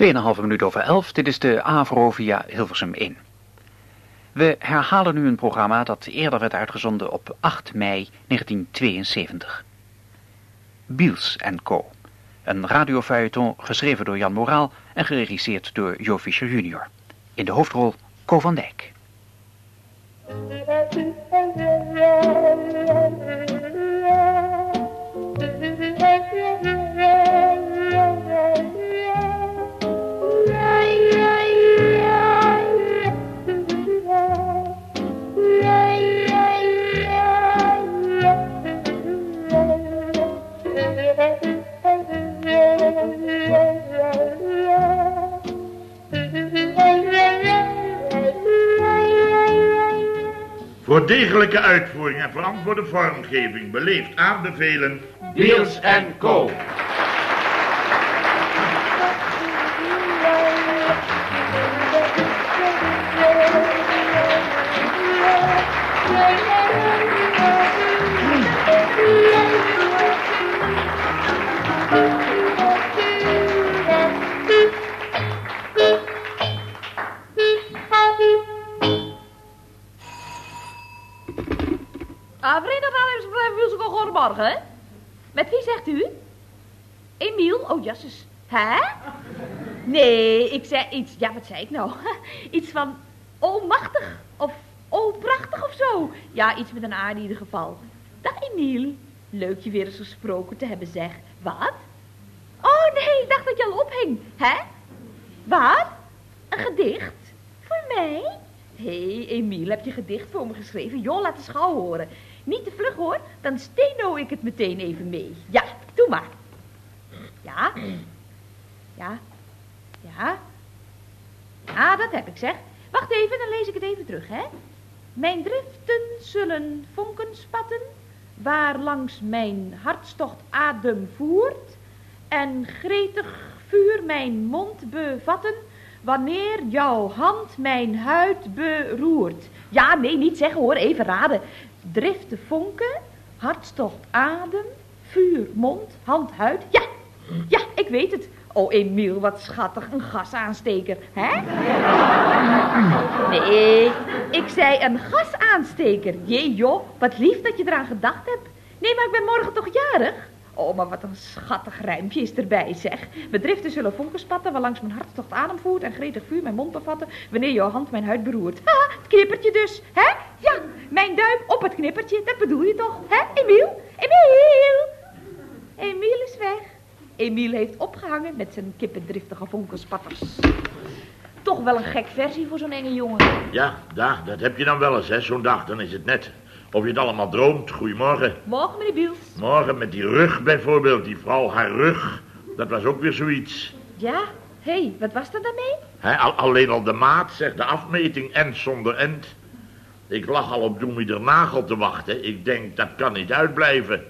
2,5 minuut over 11, dit is de AVRO via Hilversum 1. We herhalen nu een programma dat eerder werd uitgezonden op 8 mei 1972. Biels Co. Een radiofeuilleton geschreven door Jan Moraal en geregisseerd door Jo Fischer jr. In de hoofdrol Co van Dijk. degelijke uitvoering en verantwoorde vormgeving beleefd aanbevelen... Deals en Co. Ah, Verenigd Aannemersbedrijf Musical Goedemorgen, hè? Met wie zegt u? Emiel? Oh, jasses. Hè? Nee, ik zei iets... Ja, wat zei ik nou? Iets van almachtig of oh prachtig of zo. Ja, iets met een A in ieder geval. Dag, Emiel. Leuk je weer eens gesproken te hebben, zeg. Wat? Oh, nee, ik dacht dat je al ophing. Hè? Wat? Een gedicht? Voor mij? Hé, hey, Emiel, heb je gedicht voor me geschreven? Joh, laat eens gauw horen. Niet te vlug, hoor. Dan steno ik het meteen even mee. Ja, doe maar. Ja? Ja? Ja? Ja, dat heb ik, zeg. Wacht even, dan lees ik het even terug, hè. Mijn driften zullen vonken spatten, waar langs mijn hartstocht adem voert, en gretig vuur mijn mond bevatten, wanneer jouw hand mijn huid beroert. Ja, nee, niet zeggen hoor, even raden. Driften vonken, hartstocht adem, vuur, mond, hand, huid. Ja, ja, ik weet het. Oh, Emiel, wat schattig, een gasaansteker, hè? Nee, ik zei een gasaansteker. Jee, joh, wat lief dat je eraan gedacht hebt. Nee, maar ik ben morgen toch jarig? Oh, maar wat een schattig rijmpje is erbij, zeg. Bedriften zullen vonken spatten, waar langs mijn hartstocht adem voert... en gretig vuur mijn mond bevatten, wanneer jouw hand mijn huid beroert. Ha, het knippertje dus, hè? Ja, mijn duim op het knippertje, dat bedoel je toch, hè, Emiel? Emiel! Emiel is weg. Emiel heeft opgehangen met zijn kippendriftige vonkelspatters. Toch wel een gek versie voor zo'n enge jongen. Ja, daar, dat heb je dan wel eens, hè, zo'n dag. Dan is het net. Of je het allemaal droomt. Goedemorgen. Morgen, meneer Biels. Morgen met die rug bijvoorbeeld. Die vrouw, haar rug. Dat was ook weer zoiets. Ja? Hé, hey, wat was er daarmee? He, al, alleen al de maat, zeg, de afmeting en zonder end. Ik lag al op Doemie de nagel te wachten. Ik denk, dat kan niet uitblijven.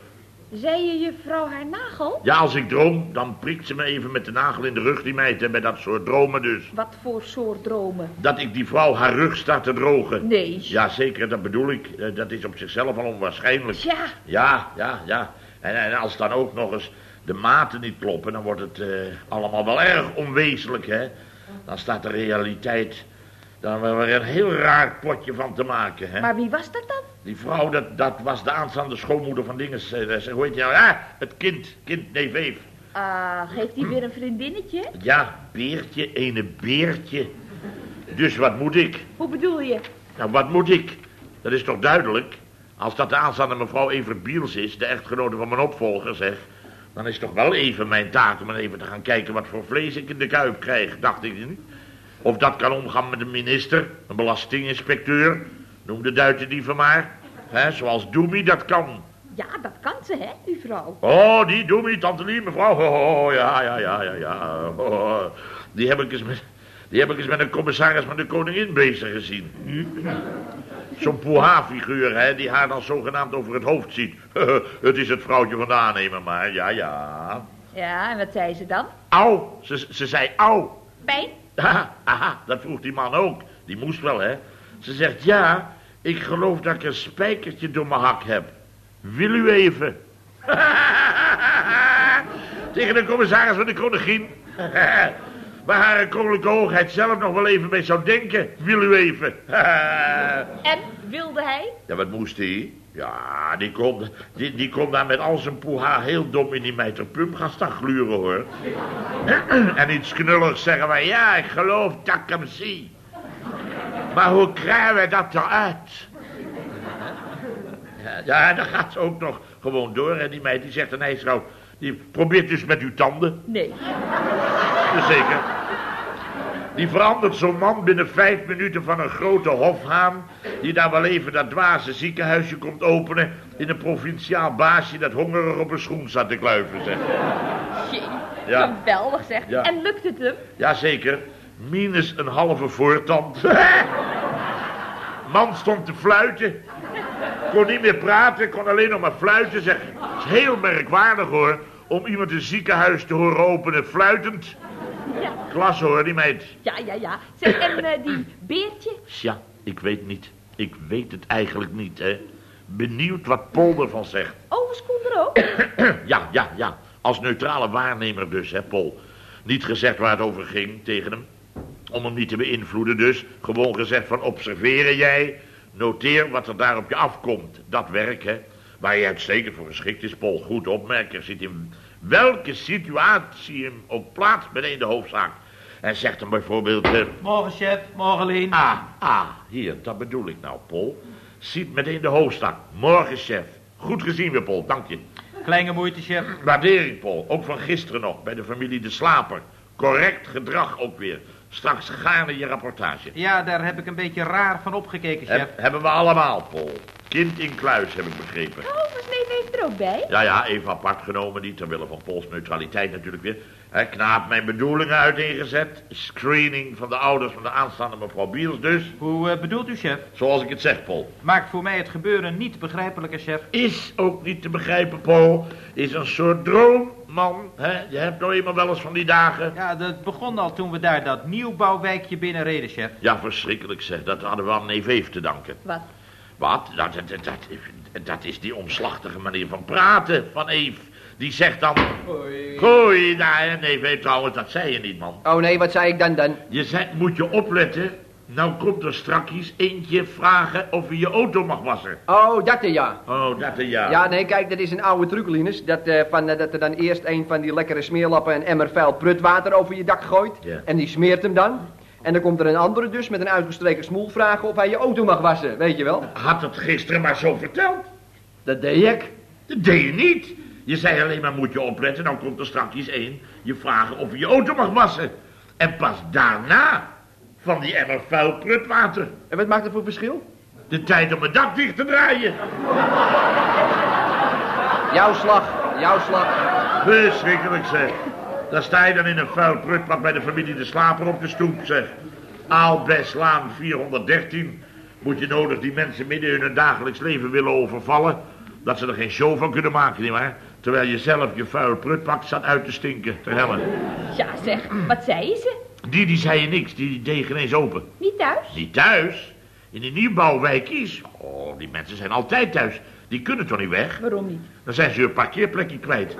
Zei je je vrouw haar nagel? Ja, als ik droom, dan prikt ze me even met de nagel in de rug, die meid, hè, bij dat soort dromen dus. Wat voor soort dromen? Dat ik die vrouw haar rug sta te drogen. Nee. Ja, zeker, dat bedoel ik. Eh, Dat is op zichzelf al onwaarschijnlijk. Ja. Ja, ja, ja. En, en als dan ook nog eens de maten niet kloppen, dan wordt het eh, allemaal wel erg onwezenlijk, hè. Dan staat de realiteit dan weer een heel raar potje van te maken, hè. Maar wie was dat dan? Die vrouw, dat, dat was de aanstaande schoonmoeder van dinges. eh, zeg, Hoe heet je nou? Ja, het kind. Kind, nee, veef. Ah, heeft hij weer een vriendinnetje? Ja, beertje, ene beertje. Dus wat moet ik? Hoe bedoel je? Nou, wat moet ik? Dat is toch duidelijk? Als dat de aanstaande mevrouw Evert Biels is, de echtgenote van mijn opvolger, zeg... dan is toch wel even mijn taak om even te gaan kijken wat voor vlees ik in de kuip krijg, dacht ik niet. Of dat kan omgaan met een minister, een belastinginspecteur, noem de duiterdieven maar. Hè, zoals Doemie dat kan. Ja, dat kan ze, hè, uw vrouw. Oh, die Doemie, tante Lie, mevrouw. Oh, oh, ja, ja, ja, ja, ja. Oh, die, heb ik eens met, die heb ik eens met een commissaris van de koningin bezig gezien. Zo'n poeha-figuur, hè, die haar dan zogenaamd over het hoofd ziet. het is het vrouwtje van de aannemer, maar ja, ja. Ja, en wat zei ze dan? Au, ze, ze zei au. Pijn? Aha, aha, dat vroeg die man ook. Die moest wel, hè. Ze zegt, ja, ik geloof dat ik een spijkertje door mijn hak heb. Wil u even? Tegen de commissaris van de koningin. waar haar koninklijke hoogheid zelf nog wel even mee zou denken. Wil u even? En wilde hij? ja, wat moest hij? Ja, die kon, die, die kon daar met al zijn poeha heel dom in die meterpump gaan staan gluren, hoor. en iets knulligs zeggen wij, ja, ik geloof dat ik hem zie. Maar hoe krijgen we dat eruit? Ja, dan gaat ze ook nog gewoon door. En die meid die zegt een ijsvrouw, die probeert dus met uw tanden. Nee. Jazeker. Die verandert zo'n man binnen vijf minuten van een grote hofhaan... die daar wel even dat dwaze ziekenhuisje komt openen... in een provinciaal baasje dat hongerig op een schoen zat te kluiven, zeg. Jee, Ja. geweldig zeg. Ja. En lukt het hem? Jazeker, minus een halve voortand. Man stond te fluiten. Kon niet meer praten, kon alleen nog maar fluiten. Zeg, het is heel merkwaardig hoor, om iemand een ziekenhuis te horen openen fluitend. Ja, Klas hoor, die meid. ja, ja. ja. Zeg, en eh, die beertje? Tja, ik weet niet. Ik weet het eigenlijk niet, hè. Benieuwd wat Pol ervan zegt. Oh, er ook? Ja, ja, ja. Als neutrale waarnemer dus, hè, Pol. Niet gezegd waar het over ging tegen hem. Om hem niet te beïnvloeden dus. Gewoon gezegd van observeren jij. Noteer wat er daar op je afkomt. Dat werk, hè. Waar je uitstekend voor geschikt is, Pol. Goed opmerken. Zit in welke situatie hem ook plaatst meteen de hoofdzaak. En zegt hem bijvoorbeeld... eh, Morgen, chef. Morgen, Leen. Ah, ah, hier, dat bedoel ik nou, Pol. Ziet meteen de hoofdzaak. Morgen, chef. Goed gezien weer, Pol. Dank je. Kleine moeite, chef. Waardering, Paul. Ook van gisteren nog, bij de familie De Slaper. Correct gedrag ook weer. Straks gaarne je rapportage. Ja, daar heb ik een beetje raar van opgekeken, chef. Heb- hebben we allemaal, Paul. Kind in kluis, heb ik begrepen. Oh, heeft er ook bij? Ja, ja, even apart genomen, niet terwille van Pools neutraliteit natuurlijk weer. Hè, knaap mijn bedoelingen uiteengezet. Screening van de ouders van de aanstaande mevrouw Biels dus. Hoe eh, bedoelt u, chef? Zoals ik het zeg, Paul. Maakt voor mij het gebeuren niet begrijpelijker, chef. Is ook niet te begrijpen, Paul. Is een soort droom, man. Hè? Je hebt nou eenmaal wel eens van die dagen. Ja, dat begon al toen we daar dat nieuwbouwwijkje binnenreden, chef. Ja, verschrikkelijk zeg. Dat hadden we aan neef Eef te danken. Wat? Wat? Dat, dat, dat, is die omslachtige manier van praten van Eve. Die zegt dan... Goeie, nou, nee, weet trouwens, dat zei je niet, man. Oh nee, wat zei ik dan dan? Je zei, moet je opletten. Nou komt er strakjes eentje vragen of hij je auto mag wassen. Oh, dat er ja. Oh, dat een ja. Ja, nee, kijk, dat is een oude truc, Linus. Dat, eh, van, eh, dat er dan eerst een van die lekkere smeerlappen een emmer vuil prutwater over je dak gooit. Ja. En die smeert hem dan. En dan komt er een andere dus met een uitgestreken smoel vragen of hij je auto mag wassen, weet je wel? Had het gisteren maar zo verteld. Dat deed ik. Dat deed je niet. Je zei alleen maar moet je opletten, dan komt er straks één je vragen of je je auto mag wassen. En pas daarna van die emmer vuil prutwater. En wat maakt dat voor verschil? De tijd om het dak dicht te draaien. Jouw slag, jouw slag. Verschrikkelijk zeg. Daar sta je dan in een vuil prutbak bij de familie De Slaper op de stoep zeg. Aalbeslaan 413. Moet je nodig die mensen midden in hun dagelijks leven willen overvallen. Dat ze er geen show van kunnen maken, nietwaar? Terwijl je zelf je vuil prutbak staat uit te stinken, te hellen. Ja, zeg, wat zei ze? Die, die zei je niks, die deed geen eens open. Niet thuis? Die thuis? In die nieuwbouwwijkjes? Oh, die mensen zijn altijd thuis. Die kunnen toch niet weg? Waarom niet? Dan zijn ze hun parkeerplekje kwijt.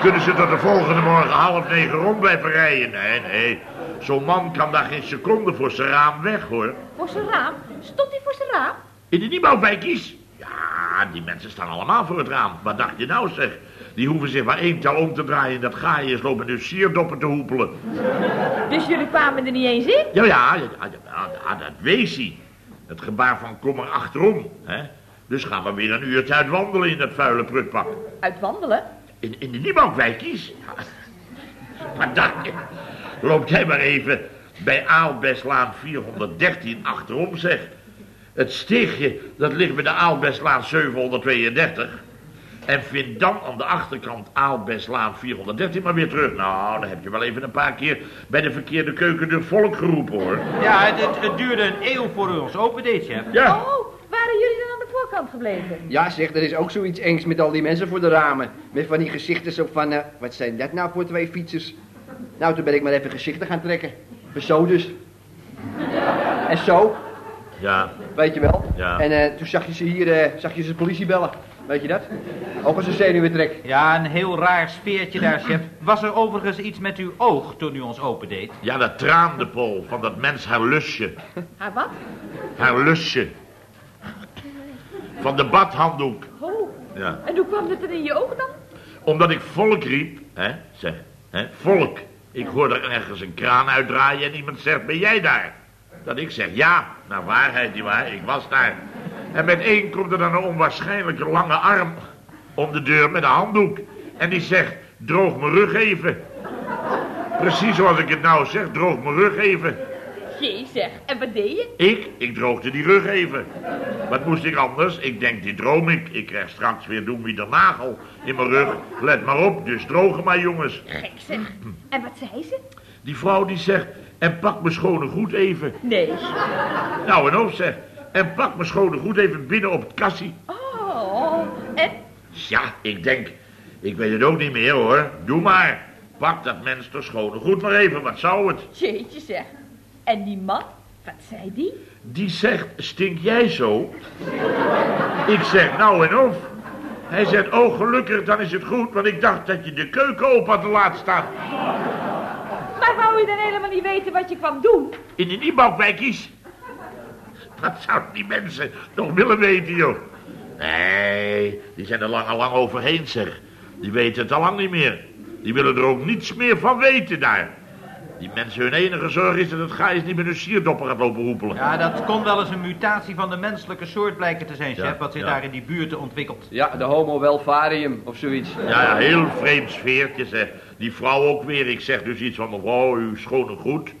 Kunnen ze tot de volgende morgen half negen rond blijven rijden? Nee, nee. Zo'n man kan daar geen seconde voor zijn raam weg, hoor. Voor zijn raam? Stond hij voor zijn raam? In de nieuwbouwwijkjes? Ja, die mensen staan allemaal voor het raam. Wat dacht je nou, zeg? Die hoeven zich maar één tel om te draaien en dat ga je eens lopen dus sierdoppen te hoepelen. Dus jullie kwamen er niet eens in? Ja, ja, ja, ja, ja, ja, dat wees hij. Het gebaar van kom er achterom, hè. Dus gaan we weer een uurtje uit wandelen in dat vuile prutpak. Uit wandelen? In, in de Nieuwbouwwijkjes? Ja. Maar dacht je, loop jij maar even bij Aalbeslaan 413 achterom, zeg. Het steegje, dat ligt bij de Aalbeslaan 732. En vind dan aan de achterkant Aalbeslaan 413 maar weer terug. Nou, dan heb je wel even een paar keer bij de verkeerde keukendeur volk geroepen, hoor. Ja, het, het, duurde een eeuw voor u ons opendeed, chef. Ja, Oh, gebleven? Ja, zeg, er is ook zoiets engs met al die mensen voor de ramen. Met van die gezichten zo van, eh, wat zijn dat nou voor twee fietsers? Nou, toen ben ik maar even gezichten gaan trekken. Zo dus. En zo, ja, weet je wel. Ja. En eh, toen zag je ze hier, eh, zag je ze de politie bellen. Weet je dat? Ook als een zenuwentrek. Ja, een heel raar sfeertje daar, chef. Was er overigens iets met uw oog toen u ons opendeed? Ja, dat traande, Paul, van dat mens haar lusje. Haar wat? Haar lusje. Van de badhanddoek. Oh, Ja. en hoe kwam het er in je oog dan? Omdat ik volk riep, hè, zeg, hè, volk. Ik hoorde ergens een kraan uitdraaien en iemand zegt, ben jij daar? Dat ik zeg, ja, naar waarheid, nietwaar, ik was daar. En met één komt er dan een onwaarschijnlijke lange arm om de deur met een handdoek. En die zegt, droog mijn rug even. Precies zoals ik het nou zeg, droog mijn rug even. Jee zeg, en wat deed je? Ik? Ik droogde die rug even. Wat moest ik anders? Ik denk, dit droom ik. Ik krijg straks weer doen wie de nagel in mijn rug. Let maar op, dus drogen maar jongens. Gek zeg. En wat zei ze? Die vrouw die zegt, en pak mijn schone goed even. Nee. Nou en op zeg. En pak mijn schone goed even binnen op het kassie. Oh, en? Ja, ik denk, ik weet het ook niet meer hoor. Doe maar. Pak dat mens toch schone goed maar even, wat zou het? Jeetje zeg. En die man, wat zei die? Die zegt, stink jij zo? Ik zeg, nou en of. Hij zegt, oh gelukkig, dan is het goed, want ik dacht dat je de keuken open had laten staan. Maar wou je dan helemaal niet weten wat je kwam doen? In de nieuwbouwwijkjes. Wat zouden die mensen nog willen weten, joh? Nee, die zijn er lang al lang overheen, zeg. Die weten het al lang niet meer. Die willen er ook niets meer van weten daar. Die mensen, hun enige zorg is dat het Gijs niet met een sierdopper gaat lopen roepelen. Ja, dat kon wel eens een mutatie van de menselijke soort blijken te zijn, chef, Ja, wat zich ja. daar in die buurten ontwikkelt. Ja, de homo welvarium of zoiets. Ja, ja, heel vreemd sfeertje, zeg. Die vrouw ook weer. Ik zeg dus iets van, mevrouw, uw schone goed.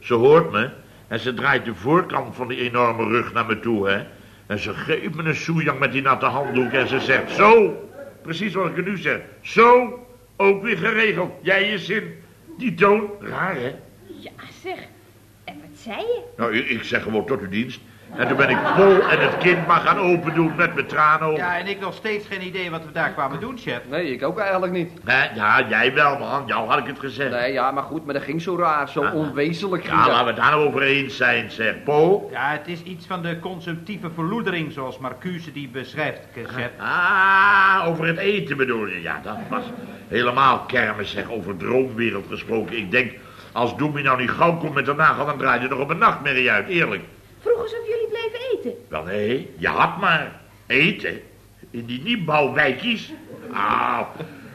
Ze hoort me en ze draait de voorkant van die enorme rug naar me toe, hè. En ze geeft me een soejang met die natte handdoek en ze zegt, zo, precies wat ik er nu zeg. Zo, ook weer geregeld. Jij je zin. Die toon, raar, hè. Ja zeg. En wat zei je? Nou, ik, ik zeg gewoon tot uw dienst. En toen ben ik Pol en het kind maar gaan open doen met mijn tranen ogen. Ja, en ik nog steeds geen idee wat we daar kwamen doen, chef. Nee, ik ook eigenlijk niet. Hè, Ja, jij wel, man. Jou had ik het gezegd. Nee, ja, maar goed, maar dat ging zo raar, zo Ja. onwezenlijk Ja, laten we het daar nou over eens zijn, zeg. Po? Ja, het is iets van de consumptieve verloedering, zoals Marcuse die beschrijft, chef. Ah, over het eten bedoel je. Ja, dat was helemaal kermis, zeg. Over droomwereld gesproken. Ik denk, als Doemie nou niet gauw komt met de nagel, dan draait er nog op een nachtmerrie uit, eerlijk. Vroeg eens of jullie bleven eten. Wel, nee, je had maar eten. In die nieuwbouwwijkjes. Ah,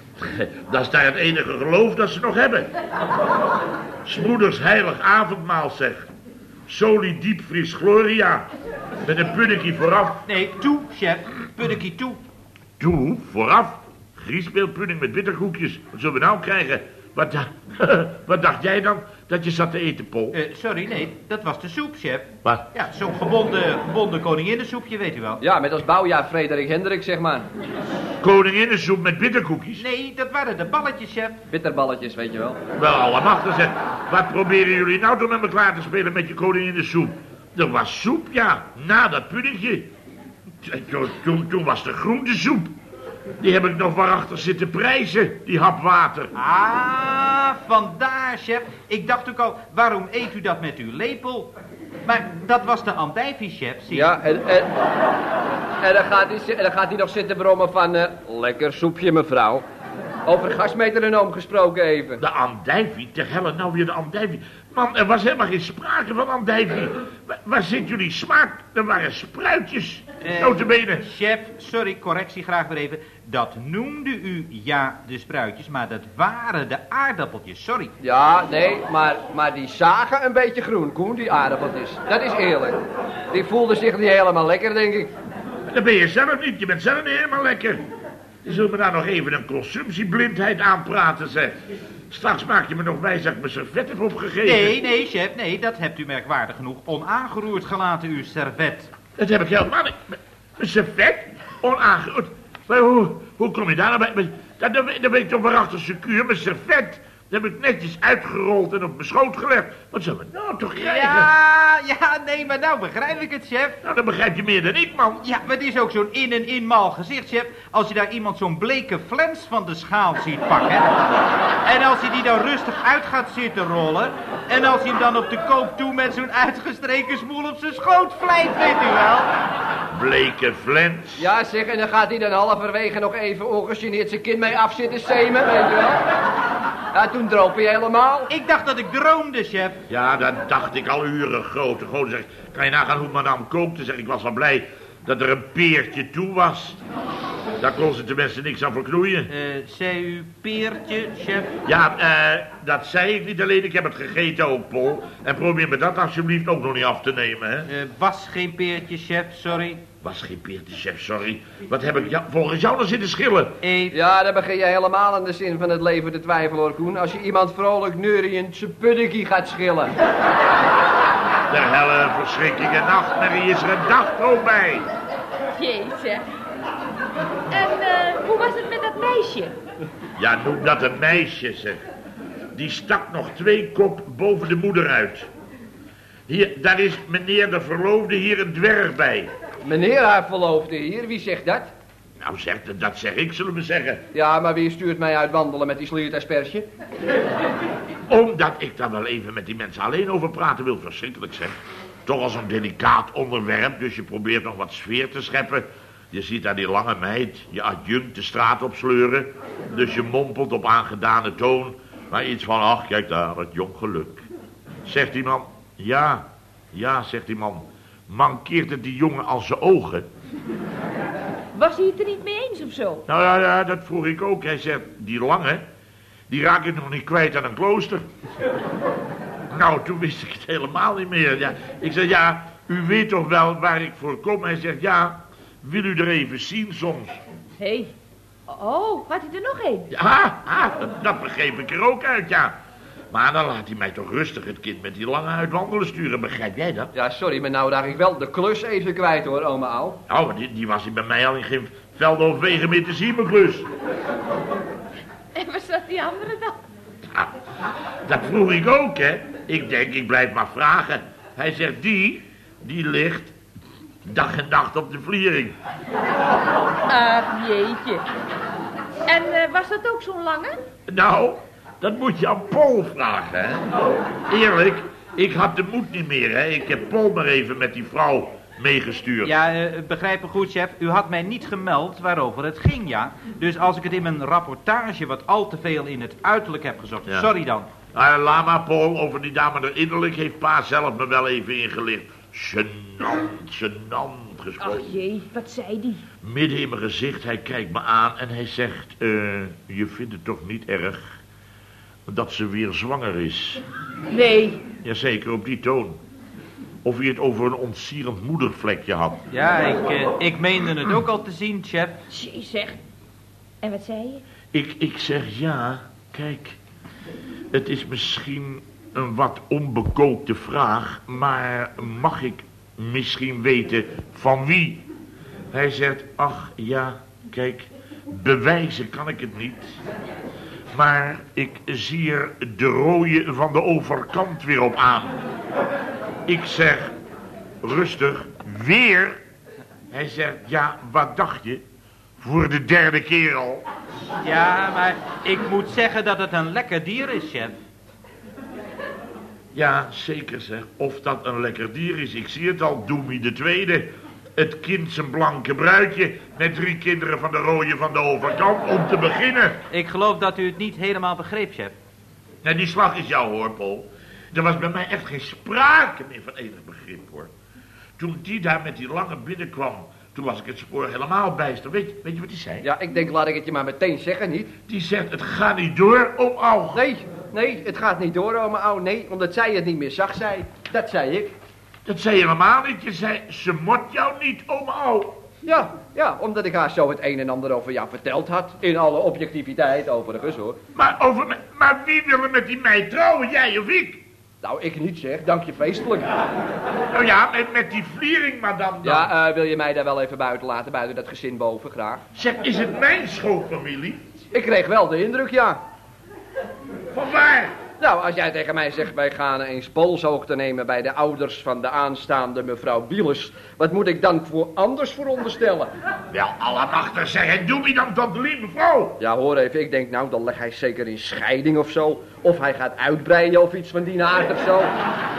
dat is daar het enige geloof dat ze nog hebben. Smoeders heilig avondmaal, zeg. Soli diepvries gloria. Met een puddingje vooraf. Nee, toe, chef. Puddekie toe. Toe, vooraf. Griesbeeldpudding met bitterkoekjes. Wat zullen we nou krijgen? Wat, da- wat dacht jij dan dat je zat te eten, Pol? Eh, sorry, nee, dat was de soep, chef. Wat? Ja, zo'n gebonden, gebonden koninginnensoepje, weet u wel. Ja, met als bouwjaar Frederik Hendrik, zeg maar. Koninginnensoep met bitterkoekjes? Nee, dat waren de balletjes, chef. Bitterballetjes, weet je wel. Wel, allemachtig zeg. Wat proberen jullie nou toch met me klaar te spelen met je koninginnensoep? Er was soep, ja, na dat puddingje. Toen, toen, toen was de groentesoep. Die heb ik nog waarachtig zitten prijzen, die hap water. Ah, vandaar, chef. Ik dacht ook al, waarom eet u dat met uw lepel? Maar dat was de andijvie, chef, zie je. Ja, en, en, en, dan gaat hij, en dan gaat hij nog zitten brommen van... eh, lekker soepje, mevrouw. Over gasmetronoom gesproken even. De andijvie, ter helle nou weer de andijvie. Man, er was helemaal geen sprake van andijvie. Waar, waar zit jullie smaak? Er waren spruitjes, Eh, notabene. Chef, sorry, correctie graag weer even. Dat noemde u, ja, de spruitjes, maar dat waren de aardappeltjes, sorry. Ja, nee, maar, maar die zagen een beetje groen, Koen, die aardappeltjes. Dat is eerlijk. Die voelden zich niet helemaal lekker, denk ik. Dat ben je zelf niet, je bent zelf niet helemaal lekker. Je zult me daar nog even een consumptieblindheid aanpraten, zeg. Straks maak je me nog wijs dat ik mijn servet heb opgegeven. Nee, nee, chef, nee, dat hebt u merkwaardig genoeg onaangeroerd gelaten, uw servet. Dat heb ik helemaal niet. Mijn servet? Onaangeroerd. Maar hoe, hoe kom je daar nou bij? Dat, dat, weet ik toch waarachtig secuur. Mijn servet. Dat heb ik netjes uitgerold en op mijn schoot gelegd. Wat zullen we nou toch krijgen? Ja, ja, nee, maar nou begrijp ik het, chef. Nou, dan begrijp je meer dan ik, man. Ja, maar het is ook zo'n in- en inmaal gezicht, chef. Als je daar iemand zo'n bleke flens van de schaal ziet pakken. En als hij die dan rustig uit gaat zitten rollen. En als hij hem dan op de koop toe met zo'n uitgestreken smoel op zijn schoot vlijt, weet u wel. Bleke flens. Ja, zeg, en dan gaat hij dan halverwege nog even ongegeneerd zijn kind mee afzitten zemen, weet je wel. Ja, toen droop je helemaal. Ik dacht dat ik droomde, chef. Ja, dat dacht ik al uren groot. Gewoon zeg, kan je nagaan hoe madame kookte? Zeg, ik was wel blij dat er een peertje toe was. Daar kon ze tenminste niks aan verknoeien. Eh, zei u peertje, chef? Ja, eh, dat zei ik niet alleen. Ik heb het gegeten ook, Paul. En probeer me dat alsjeblieft ook nog niet af te nemen, hè. Eh, was geen peertje, chef, sorry. Was geen peertje, chef, sorry. Wat heb ik jou, volgens jou dan zitten schillen? Ja, dan begin je helemaal aan de zin van het leven te twijfelen, hoor, Koen. Als je iemand vrolijk neuriënd zijn puddingkie gaat schillen. De helle verschrikking en nachtmerrie is er een dagdroom bij. Jezus. En eh, hoe was het met dat meisje? Ja, noem dat een meisje, zeg. Die stak nog twee kop boven de moeder uit. Hier, daar is meneer de verloofde hier een dwerg bij. Meneer haar verloofde hier, wie zegt dat? Nou, zeg, dat- zeg ik, zullen we zeggen. Ja, maar wie stuurt mij uit wandelen met die sliertaspersje? Omdat ik daar wel even met die mensen alleen over praten wil. Verschrikkelijk, zeg. Toch als een delicaat onderwerp, dus je probeert nog wat sfeer te scheppen. Je ziet daar die lange meid, je adjunct de straat op sleuren. Dus je mompelt op aangedane toon. Maar iets van, ach, kijk daar, het jong geluk. Zegt die man, ja, ja, zegt die man. Mankeert het die jongen als zijn ogen? Was hij het er niet mee eens of zo? Nou ja, ja, dat vroeg ik ook. Hij zegt, die lange, die raak ik nog niet kwijt aan een klooster. nou, toen wist ik het helemaal niet meer. Ja, ik zeg, ja, u weet toch wel waar ik voor kom? Hij zegt, ja, wil u er even zien soms? Hé. Hey. Oh, had hij er nog een? Ja, ah, dat, dat begreep ik er ook uit, ja. Maar dan laat hij mij toch rustig het kind met die lange uit wandelen sturen. Begrijp jij dat? Ja, sorry, maar nou raak ik wel de klus even kwijt, hoor, oma Au. Nou, maar die, die was hij bij mij al in geen veld of wegen meer te zien, mijn klus. En waar zat die andere dan? Ah, dat vroeg ik ook, hè. Ik denk, ik blijf maar vragen. Hij zegt, die, die ligt dag en nacht op de vliering. Ach, jeetje. En eh, was dat ook zo'n lange? Nou, dat moet je aan Paul vragen, hè. Eerlijk, ik had de moed niet meer, hè. Ik heb Paul maar even met die vrouw meegestuurd. Ja, eh, begrijp me goed, chef. U had mij niet gemeld waarover het ging, ja. Dus als ik het in mijn rapportage wat al te veel in het uiterlijk heb gezocht. Ja. Sorry dan. Nou, laat maar, Paul, over die dame er innerlijk heeft pa zelf me wel even ingelicht. Genant, genant gesproken. Ach jee, wat zei die? Midden in mijn gezicht, hij kijkt me aan en hij zegt... eh, je vindt het toch niet erg dat ze weer zwanger is? Nee. Jazeker, op die toon. Of hij het over een ontsierend moedervlekje had. Ja, ik, eh, ik meende het ook al te zien, chef. Jee, zeg. En wat zei je? Ik, ik zeg ja, kijk... Het is misschien een wat onbekookte vraag... maar mag ik misschien weten van wie? Hij zegt, ach ja, kijk... bewijzen kan ik het niet... Maar ik zie er de rode van de overkant weer op aan. Ik zeg, rustig, weer? Hij zegt, ja, wat dacht je? Voor de derde keer al. Ja, maar ik moet zeggen dat het een lekker dier is, chef. Ja, zeker zeg. Of dat een lekker dier is. Ik zie het al, Doemie de Tweede. Het kind zijn blanke bruidje met drie kinderen van de rode van de overkant om te beginnen. Ik geloof dat u het niet helemaal begreep, chef. Nou, die slag is jou hoor, Paul. Er was bij mij echt geen sprake meer van enig begrip hoor. Toen die daar met die lange binnenkwam, toen was ik het spoor helemaal bijster. Weet, weet je wat hij zei? Ja, ik denk, laat ik het je maar meteen zeggen, niet? Die zegt, het gaat niet door, om al. Nee, nee, het gaat niet door, oma Au. Nee, omdat zij het niet meer zag, zei. Dat zei ik. Dat zei je helemaal niet. Je zei, ze mot jou niet, om al. Ja, ja, omdat ik haar zo het een en ander over jou verteld had. In alle objectiviteit, overigens, hoor. Maar, over maar wie wil er met die meid trouwen, jij of ik? Nou, ik niet zeg, dank je feestelijk. Nou ja, met, met die vliering, madame dan. Ja, eh, wil je mij daar wel even buiten laten, buiten dat gezin boven, graag? Zeg, is het mijn schoonfamilie? Ik kreeg wel de indruk, ja. Van waar? Nou, als jij tegen mij zegt, wij gaan eens polshoogte nemen bij de ouders van de aanstaande mevrouw Bieles, wat moet ik dan voor anders veronderstellen? Wel, allemachtig zeggen, doe me dan tot lieve mevrouw. Ja, hoor even, ik denk nou, dan leg hij zeker in scheiding of zo. Of hij gaat uitbreiden of iets van die aard of zo.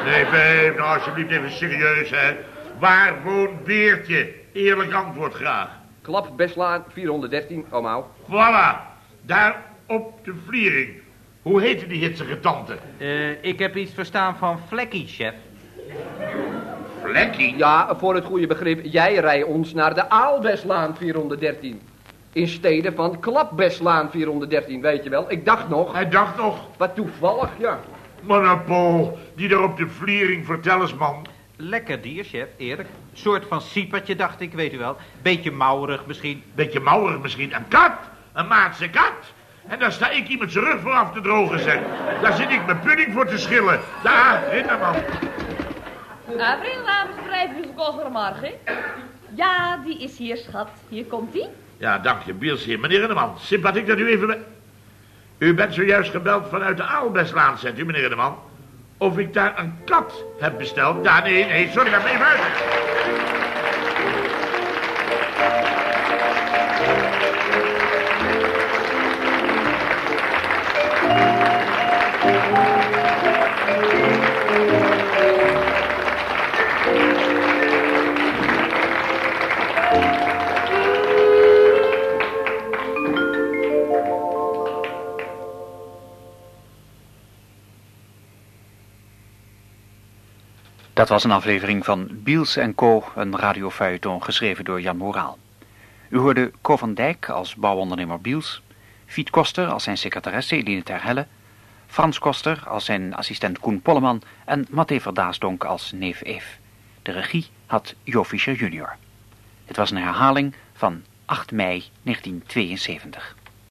Nee, babe, nou alsjeblieft even serieus, hè. Waar woont Beertje? Eerlijk antwoord graag. Klap Beslaan 413, omauw. Voilà, daar op de vliering. Hoe heette die hitsige tante? Eh, ik heb iets verstaan van Vlekkie, chef. Vlekkie? Ja, voor het goede begrip, jij rij ons naar de Aalbeslaan 413. In steden van Klapbeslaan 413, weet je wel. Ik dacht nog, Hij dacht nog, wat toevallig, ja. Monopool, die daar op de vliering, vertel eens man. Lekker dier, chef, eerlijk. Soort van siepertje, dacht ik, weet u wel. Beetje mouwerig misschien. Beetje mouwerig misschien. Een kat, een maatse kat. En daar sta ik iemand zijn rug voor af te drogen, zeg. Daar zit ik mijn pudding voor te schillen. Daar, Rinderman. Uh, Vriendenavondbedrijf Goedemorgen. Ja, die is hier, schat. Hier komt hij. Ja, dank je, Biels hier. Meneer Rinderman, sympathiek dat u even... be- U bent zojuist gebeld vanuit de Aalbestlaan, zegt u, meneer Rinderman. Of ik daar een kat heb besteld? Ja, nee, nee, sorry, maar even uit. Dat was een aflevering van Biels en Co, een radiofeuilleton geschreven door Jan Moraal. U hoorde Co van Dijk als bouwondernemer Biels, Fiet Koster als zijn secretaresse Eline Terhelle, Frans Koster als zijn assistent Koen Polleman en Matthé Verdaasdonk als neef Eef. De regie had Jo Fischer junior. Dit was een herhaling van 8 mei 1972.